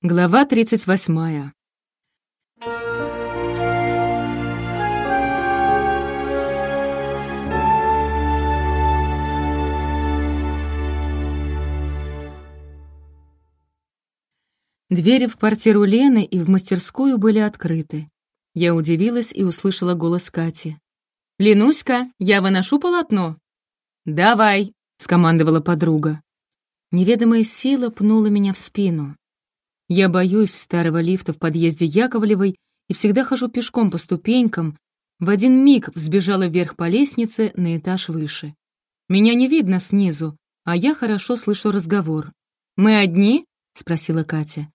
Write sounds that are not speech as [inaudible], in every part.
Глава 38. Двери в квартиру Лены и в мастерскую были открыты. Я удивилась и услышала голос Кати. «Ленуська, я выношу полотно». «Давай», — скомандовала подруга. Неведомая сила пнула меня в спину. Я боюсь старого лифта в подъезде Яковлевой и всегда хожу пешком по ступенькам. В один миг взбежала вверх по лестнице на этаж выше. Меня не видно снизу, а я хорошо слышу разговор. «Мы одни?» — спросила Катя.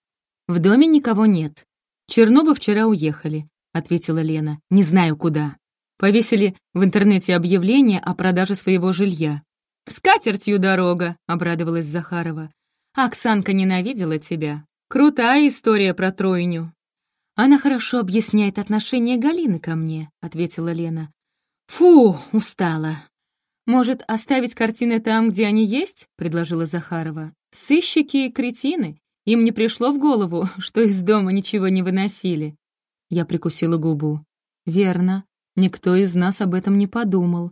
«В доме никого нет. Черновы вчера уехали», — ответила Лена. «Не знаю, куда. Повесили в интернете объявление о продаже своего жилья». «С катертью дорога», — обрадовалась Захарова. «Оксанка ненавидела тебя. Крутая история про тройню». «Она хорошо объясняет отношение Галины ко мне», — ответила Лена. «Фу, устала». «Может, оставить картины там, где они есть?» — предложила Захарова. «Сыщики — кретины. Им не пришло в голову, [laughs] что из дома ничего не выносили. Я прикусила губу. Верно, никто из нас об этом не подумал.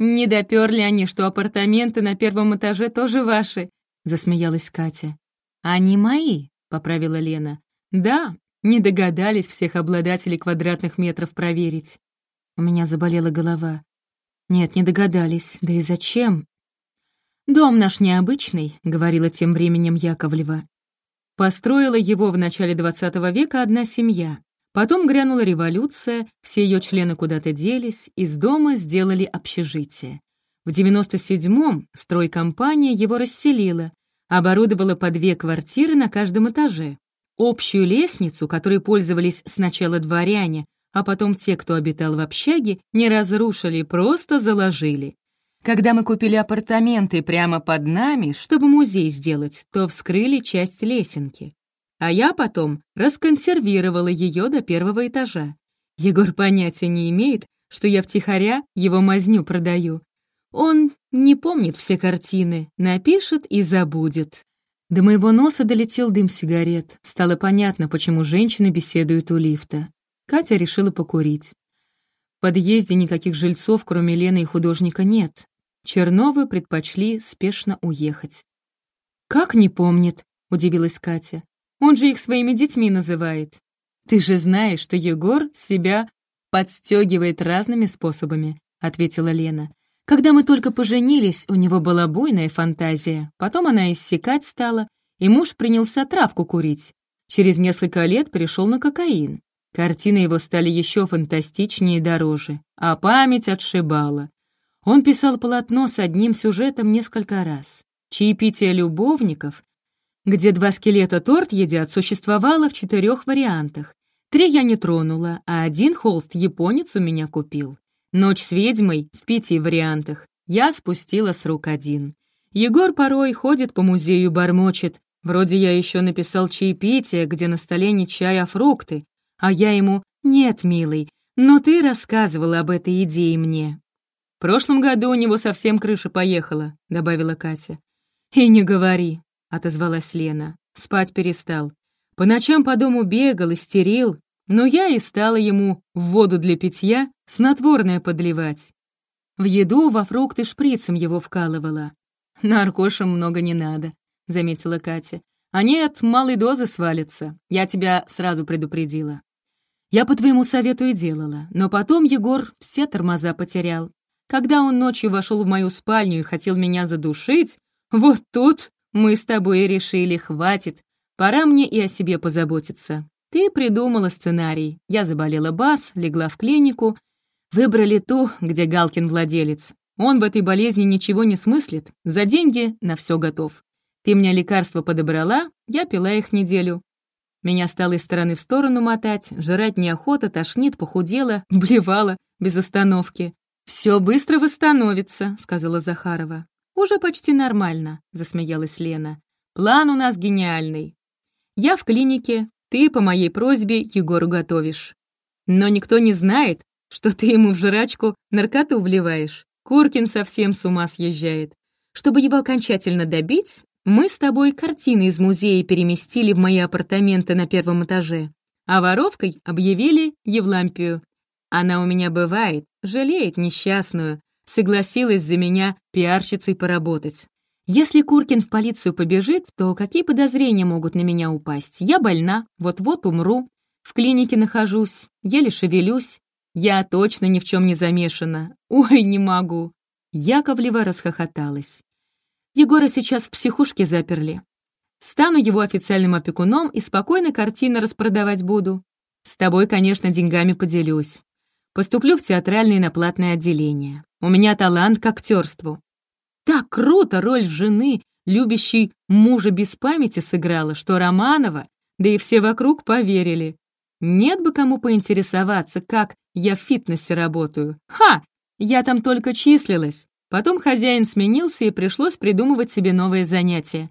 «Не доперли они, что апартаменты на первом этаже тоже ваши», — засмеялась Катя. «Они мои», — поправила Лена. «Да, не догадались всех обладателей квадратных метров проверить». У меня заболела голова. «Нет, не догадались. Да и зачем?» «Дом наш необычный», — говорила тем временем Яковлева. Построила его в начале XX века одна семья. Потом грянула революция, все ее члены куда-то делись, из дома сделали общежитие. В 97-м стройкомпания его расселила, оборудовала по две квартиры на каждом этаже. Общую лестницу, которой пользовались сначала дворяне, а потом те, кто обитал в общаге, не разрушили, просто заложили. Когда мы купили апартаменты прямо под нами, чтобы музей сделать, то вскрыли часть лесенки. А я потом расконсервировала ее до первого этажа. Егор понятия не имеет, что я втихаря его мазню продаю. Он не помнит все картины, напишет и забудет. До моего носа долетел дым сигарет. Стало понятно, почему женщины беседуют у лифта. Катя решила покурить. В подъезде никаких жильцов, кроме Лены и художника, нет. Черновы предпочли спешно уехать. «Как не помнит?» — удивилась Катя. «Он же их своими детьми называет. Ты же знаешь, что Егор себя подстегивает разными способами», — ответила Лена. «Когда мы только поженились, у него была буйная фантазия. Потом она иссякать стала, и муж принялся травку курить. Через несколько лет пришел на кокаин. Картины его стали еще фантастичнее и дороже, а память отшибала. Он писал полотно с одним сюжетом несколько раз. Чаепитие любовников, где два скелета торт едят, существовало в четырех вариантах. Три я не тронула, а один холст японец у меня купил. Ночь с ведьмой в пяти вариантах. Я спустила с рук один. Егор порой ходит по музею, бормочет. Вроде я еще написал чаепитие, где на столе не чай, а фрукты. А я ему «Нет, милый, но ты рассказывала об этой идее мне. В прошлом году у него совсем крыша поехала», — добавила Катя. «И не говори», — отозвалась Лена. Спать перестал. По ночам по дому бегал, истерил, но я и стала ему в воду для питья снотворное подливать. В еду во фрукты шприцем его вкалывала. «Наркошам много не надо», — заметила Катя. «Они от малой дозы свалятся. Я тебя сразу предупредила». «Я по твоему совету и делала, но потом Егор все тормоза потерял. Когда он ночью вошел в мою спальню и хотел меня задушить, вот тут мы с тобой решили, хватит, пора мне и о себе позаботиться. Ты придумала сценарий. Я заболела бас, легла в клинику. Выбрали ту, где Галкин владелец. Он в этой болезни ничего не смыслит, за деньги на все готов. Ты мне лекарства подобрала, я пила их неделю. Меня стало из стороны в сторону мотать, жрать неохота, тошнит, похудела, [laughs] блевала без остановки. «Все быстро восстановится», — сказала Захарова. «Уже почти нормально», — засмеялась Лена. «План у нас гениальный. Я в клинике, ты по моей просьбе Егору готовишь. Но никто не знает, что ты ему в жрачку наркоту вливаешь. Куркин совсем с ума съезжает. Чтобы его окончательно добить, Мы с тобой картины из музея переместили в мои апартаменты на первом этаже, а воровкой объявили Евлампию. Она у меня бывает, жалеет несчастную, согласилась за меня пиарщицей поработать. Если Куркин в полицию побежит, то какие подозрения могут на меня упасть? Я больна, вот-вот умру, в клинике нахожусь, еле шевелюсь. Я точно ни в чем не замешана. Ой, не могу. Яковлева расхохоталась. Егора сейчас в психушке заперли. Стану его официальным опекуном и спокойно картины распродавать буду. С тобой, конечно, деньгами поделюсь. Поступлю в театральное на платное отделение. У меня талант к актерству. Так круто роль жены, любящей мужа без памяти сыграла, что Романова, да и все вокруг поверили. Нет бы кому поинтересоваться, как я в фитнесе работаю. Ха! Я там только числилась. Потом хозяин сменился, и пришлось придумывать себе новое занятие.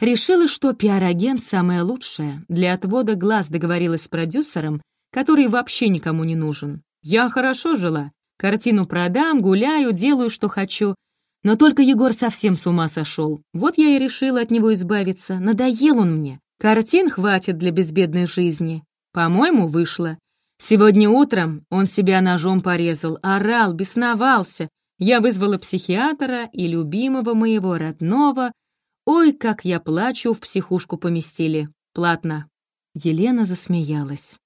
Решила, что пиар-агент самое лучшее. Для отвода глаз договорилась с продюсером, который вообще никому не нужен. Я хорошо жила. Картину продам, гуляю, делаю, что хочу. Но только Егор совсем с ума сошел. Вот я и решила от него избавиться. Надоел он мне. Картин хватит для безбедной жизни. По-моему, вышло. Сегодня утром он себя ножом порезал, орал, бесновался. Я вызвала психиатра и любимого моего родного. Ой, как я плачу, в психушку поместили. Платно. Елена засмеялась.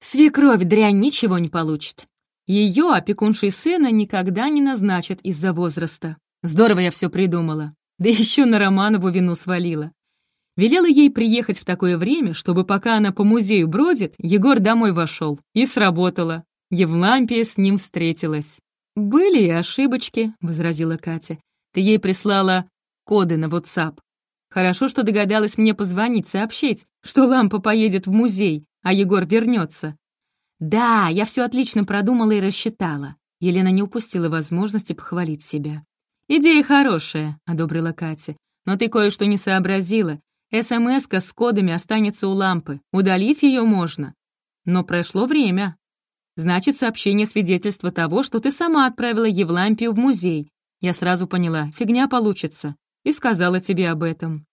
Свекровь дрянь ничего не получит. Ее опекуншей сына никогда не назначат из-за возраста. Здорово я все придумала. Да еще на Романову вину свалила. Велела ей приехать в такое время, чтобы пока она по музею бродит, Егор домой вошел. И сработало. Евлампия с ним встретилась. «Были и ошибочки», — возразила Катя. «Ты ей прислала коды на WhatsApp. Хорошо, что догадалась мне позвонить, сообщить, что лампа поедет в музей, а Егор вернется. «Да, я все отлично продумала и рассчитала». Елена не упустила возможности похвалить себя. «Идея хорошая», — одобрила Катя. «Но ты кое-что не сообразила. смс с кодами останется у лампы. Удалить ее можно. Но прошло время. Значит, сообщение свидетельство того, что ты сама отправила Евлампию в музей. Я сразу поняла, фигня получится. И сказала тебе об этом».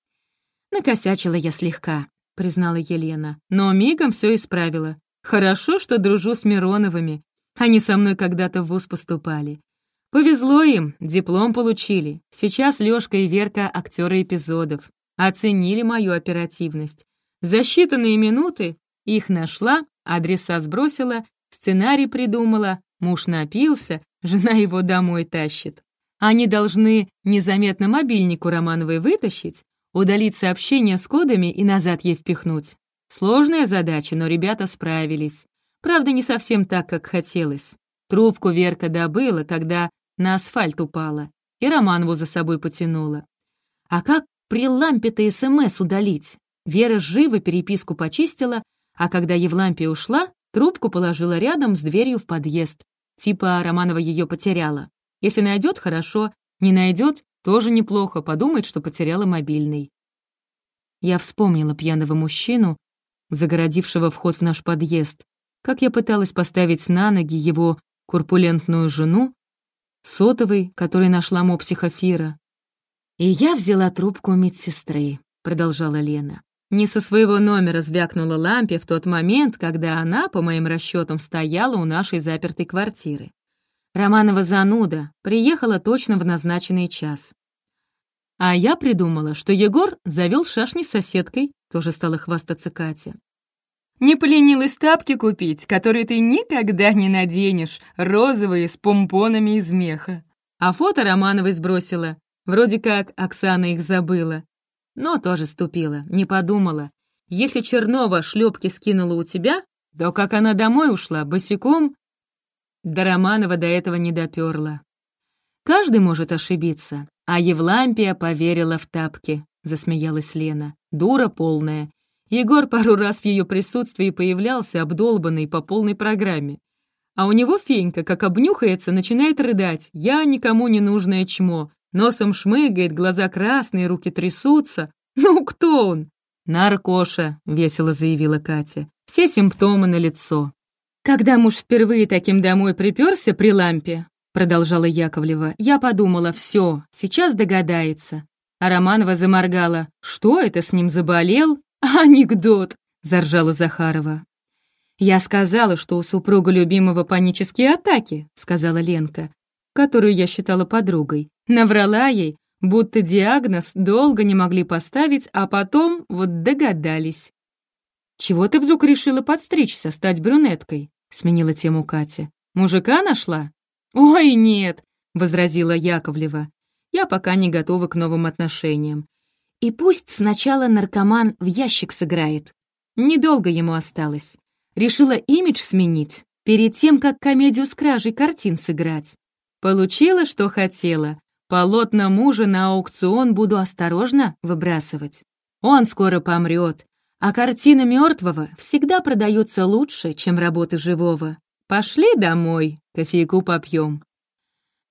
«Накосячила я слегка», — признала Елена. «Но мигом все исправила. Хорошо, что дружу с Мироновыми. Они со мной когда-то в вуз поступали. Повезло им, диплом получили. Сейчас Лёшка и Верка — актеры эпизодов. Оценили мою оперативность. За считанные минуты их нашла, адреса сбросила, сценарий придумала, муж напился, жена его домой тащит. Они должны незаметно мобильнику Романовой вытащить, удалить сообщение с кодами и назад ей впихнуть. Сложная задача, но ребята справились. Правда, не совсем так, как хотелось. Трубку Верка добыла, когда на асфальт упала, и Романову за собой потянула. А как при лампе-то СМС удалить? Вера живо переписку почистила, а когда Евлампия ушла, трубку положила рядом с дверью в подъезд. Типа Романова ее потеряла. Если найдет, хорошо, не найдет, тоже неплохо, подумает, что потеряла мобильный. Я вспомнила пьяного мужчину, загородившего вход в наш подъезд, как я пыталась поставить на ноги его курпулентную жену, сотовый, который нашла мопсихофира. «И я взяла трубку медсестры», — продолжала Лена. Не со своего номера звякнула лампе в тот момент, когда она, по моим расчетам, стояла у нашей запертой квартиры. Романова зануда приехала точно в назначенный час. А я придумала, что Егор завел шашни с соседкой, тоже стала хвастаться Катя. «Не поленилась тапки купить, которые ты никогда не наденешь, розовые с помпонами из меха». А фото Романовой сбросила. Вроде как Оксана их забыла. Но тоже ступила, не подумала. Если Чернова шлепки скинула у тебя, то как она домой ушла, босиком? До Романова до этого не доперла. Каждый может ошибиться, а Евлампия поверила в тапки, засмеялась Лена. Дура полная. Егор пару раз в ее присутствии появлялся, обдолбанный по полной программе. А у него Фенька, как обнюхается, начинает рыдать. Я никому не нужное чмо. Носом шмыгает, глаза красные, руки трясутся. Ну, кто он? «Наркоша», — весело заявила Катя. «Все симптомы на лицо. Когда муж впервые таким домой приперся при лампе, продолжала Яковлева, я подумала, все, сейчас догадается. А Романова заморгала. «Что это с ним заболел?» [laughs] «Анекдот!» — заржала Захарова. «Я сказала, что у супруга любимого панические атаки», — сказала Ленка, которую я считала подругой. Наврала ей, будто диагноз долго не могли поставить, а потом вот догадались. «Чего ты вдруг решила подстричься, стать брюнеткой?» — сменила тему Катя. «Мужика нашла?» «Ой, нет!» — возразила Яковлева. «Я пока не готова к новым отношениям. И пусть сначала наркоман в ящик сыграет. Недолго ему осталось. Решила имидж сменить, перед тем, как комедию с кражей картин сыграть. Получила, что хотела. Полотна мужа на аукцион буду осторожно выбрасывать. Он скоро помрет, а картины мертвого всегда продаются лучше, чем работы живого. Пошли домой, кофейку попьем.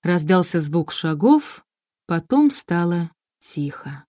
Раздался звук шагов, потом стало тихо.